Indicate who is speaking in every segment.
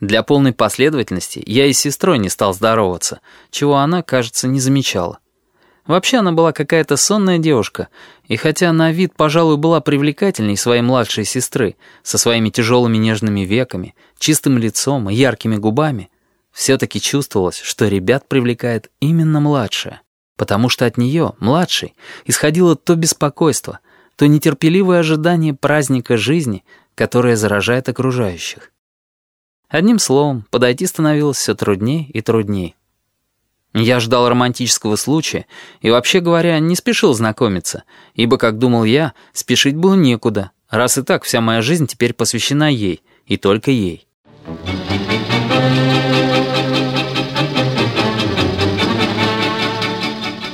Speaker 1: Для полной последовательности я и с сестрой не стал здороваться, чего она, кажется, не замечала. Вообще она была какая-то сонная девушка, и хотя на вид, пожалуй, была привлекательней своей младшей сестры, со своими тяжелыми нежными веками, чистым лицом и яркими губами, все-таки чувствовалось, что ребят привлекает именно младшая, потому что от нее, младшей, исходило то беспокойство, то нетерпеливое ожидание праздника жизни, которое заражает окружающих. Одним словом, подойти становилось все труднее и труднее. Я ждал романтического случая и, вообще говоря, не спешил знакомиться, ибо, как думал я, спешить было некуда, раз и так вся моя жизнь теперь посвящена ей, и только ей.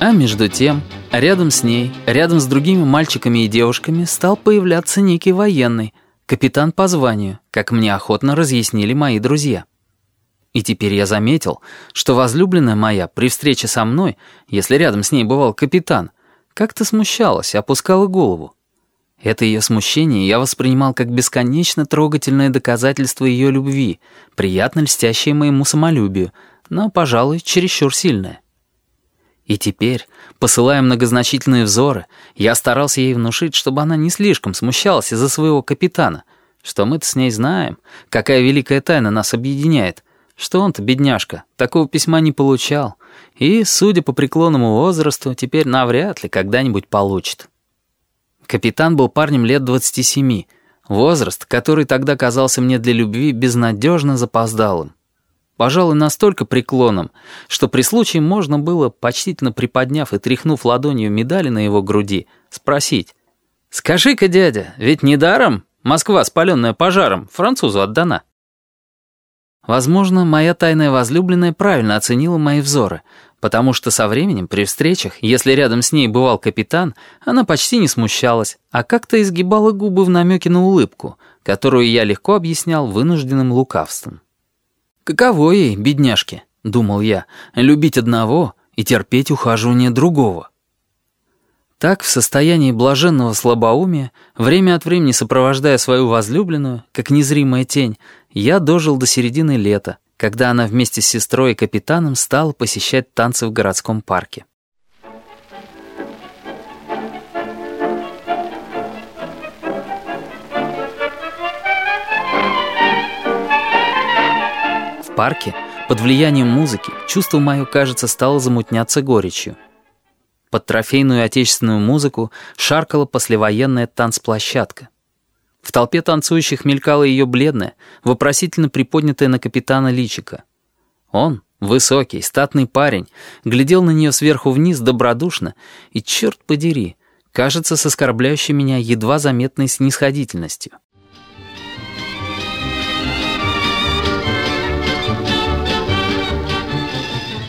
Speaker 1: А между тем, рядом с ней, рядом с другими мальчиками и девушками стал появляться некий военный, капитан по званию, как мне охотно разъяснили мои друзья. И теперь я заметил, что возлюбленная моя при встрече со мной, если рядом с ней бывал капитан, как-то смущалась, опускала голову. Это ее смущение я воспринимал как бесконечно трогательное доказательство ее любви, приятно льстящее моему самолюбию, но, пожалуй, чересчур сильное. И теперь, посылая многозначительные взоры, я старался ей внушить, чтобы она не слишком смущалась из-за своего капитана, что мы-то с ней знаем, какая великая тайна нас объединяет — что он-то, бедняжка, такого письма не получал, и, судя по преклонному возрасту, теперь навряд ли когда-нибудь получит. Капитан был парнем лет 27, возраст, который тогда казался мне для любви безнадежно запоздалым. Пожалуй, настолько преклонным, что при случае можно было, почтительно приподняв и тряхнув ладонью медали на его груди, спросить, «Скажи-ка, дядя, ведь недаром Москва, спаленная пожаром, французу отдана?» Возможно, моя тайная возлюбленная правильно оценила мои взоры, потому что со временем при встречах, если рядом с ней бывал капитан, она почти не смущалась, а как-то изгибала губы в намеке на улыбку, которую я легко объяснял вынужденным лукавством. «Каково ей, бедняжке?» — думал я, — «любить одного и терпеть ухаживание другого». Так, в состоянии блаженного слабоумия, время от времени сопровождая свою возлюбленную, как незримая тень, я дожил до середины лета, когда она вместе с сестрой и капитаном стала посещать танцы в городском парке. В парке, под влиянием музыки, чувство мое, кажется, стало замутняться горечью. Под трофейную отечественную музыку шаркала послевоенная танцплощадка. В толпе танцующих мелькала ее бледная, вопросительно приподнятая на капитана личика. Он, высокий, статный парень, глядел на нее сверху вниз добродушно и, черт подери, кажется, с оскорбляющей меня едва заметной снисходительностью.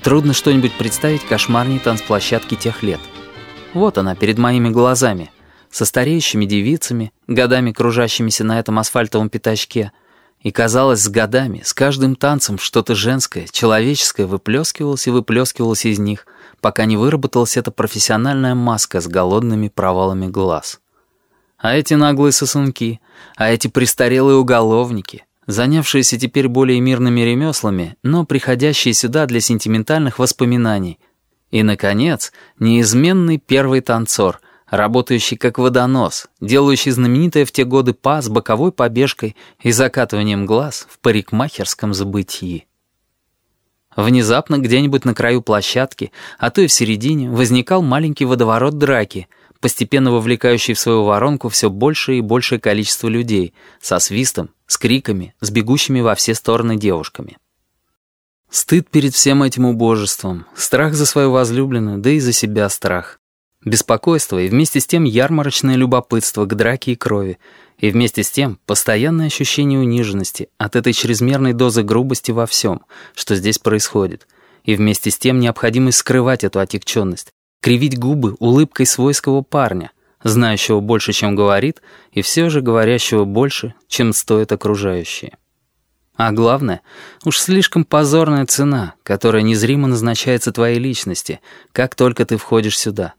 Speaker 1: Трудно что-нибудь представить кошмарней танцплощадки тех лет. Вот она перед моими глазами, со стареющими девицами, годами кружащимися на этом асфальтовом пятачке. И казалось, с годами, с каждым танцем что-то женское, человеческое выплескивалось и выплескивалось из них, пока не выработалась эта профессиональная маска с голодными провалами глаз. А эти наглые сосунки, а эти престарелые уголовники — занявшиеся теперь более мирными ремеслами, но приходящие сюда для сентиментальных воспоминаний. И, наконец, неизменный первый танцор, работающий как водонос, делающий знаменитое в те годы па с боковой побежкой и закатыванием глаз в парикмахерском забытии. Внезапно где-нибудь на краю площадки, а то и в середине, возникал маленький водоворот драки — постепенно вовлекающий в свою воронку все большее и большее количество людей, со свистом, с криками, с бегущими во все стороны девушками. Стыд перед всем этим убожеством, страх за свою возлюбленную, да и за себя страх. Беспокойство и вместе с тем ярмарочное любопытство к драке и крови, и вместе с тем постоянное ощущение униженности от этой чрезмерной дозы грубости во всем, что здесь происходит, и вместе с тем необходимость скрывать эту отягченность, кривить губы улыбкой свойского парня, знающего больше, чем говорит, и все же говорящего больше, чем стоят окружающие. А главное, уж слишком позорная цена, которая незримо назначается твоей личности, как только ты входишь сюда.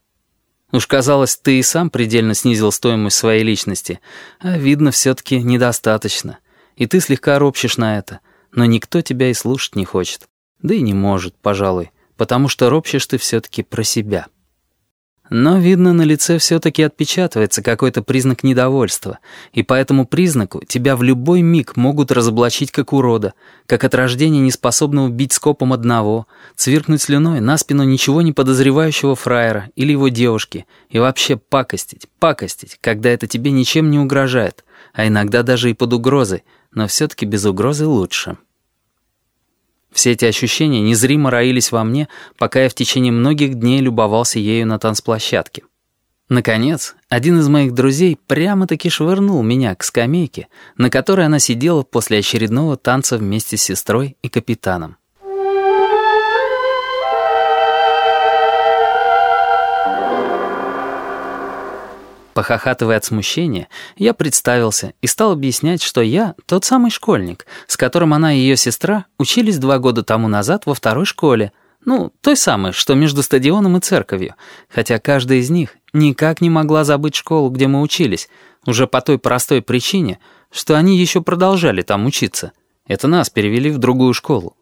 Speaker 1: Уж казалось, ты и сам предельно снизил стоимость своей личности, а видно, все-таки недостаточно. И ты слегка ропщешь на это, но никто тебя и слушать не хочет. Да и не может, пожалуй, потому что ропщешь ты все-таки про себя. Но, видно, на лице все-таки отпечатывается какой-то признак недовольства, и по этому признаку тебя в любой миг могут разоблачить как урода, как от рождения неспособного бить скопом одного, цвиркнуть слюной на спину ничего не подозревающего фраера или его девушки, и вообще пакостить, пакостить, когда это тебе ничем не угрожает, а иногда даже и под угрозой, но все-таки без угрозы лучше. Все эти ощущения незримо роились во мне, пока я в течение многих дней любовался ею на танцплощадке. Наконец, один из моих друзей прямо-таки швырнул меня к скамейке, на которой она сидела после очередного танца вместе с сестрой и капитаном. Похохатывая от смущения, я представился и стал объяснять, что я тот самый школьник, с которым она и ее сестра учились два года тому назад во второй школе, ну, той самой, что между стадионом и церковью, хотя каждая из них никак не могла забыть школу, где мы учились, уже по той простой причине, что они еще продолжали там учиться. Это нас перевели в другую школу.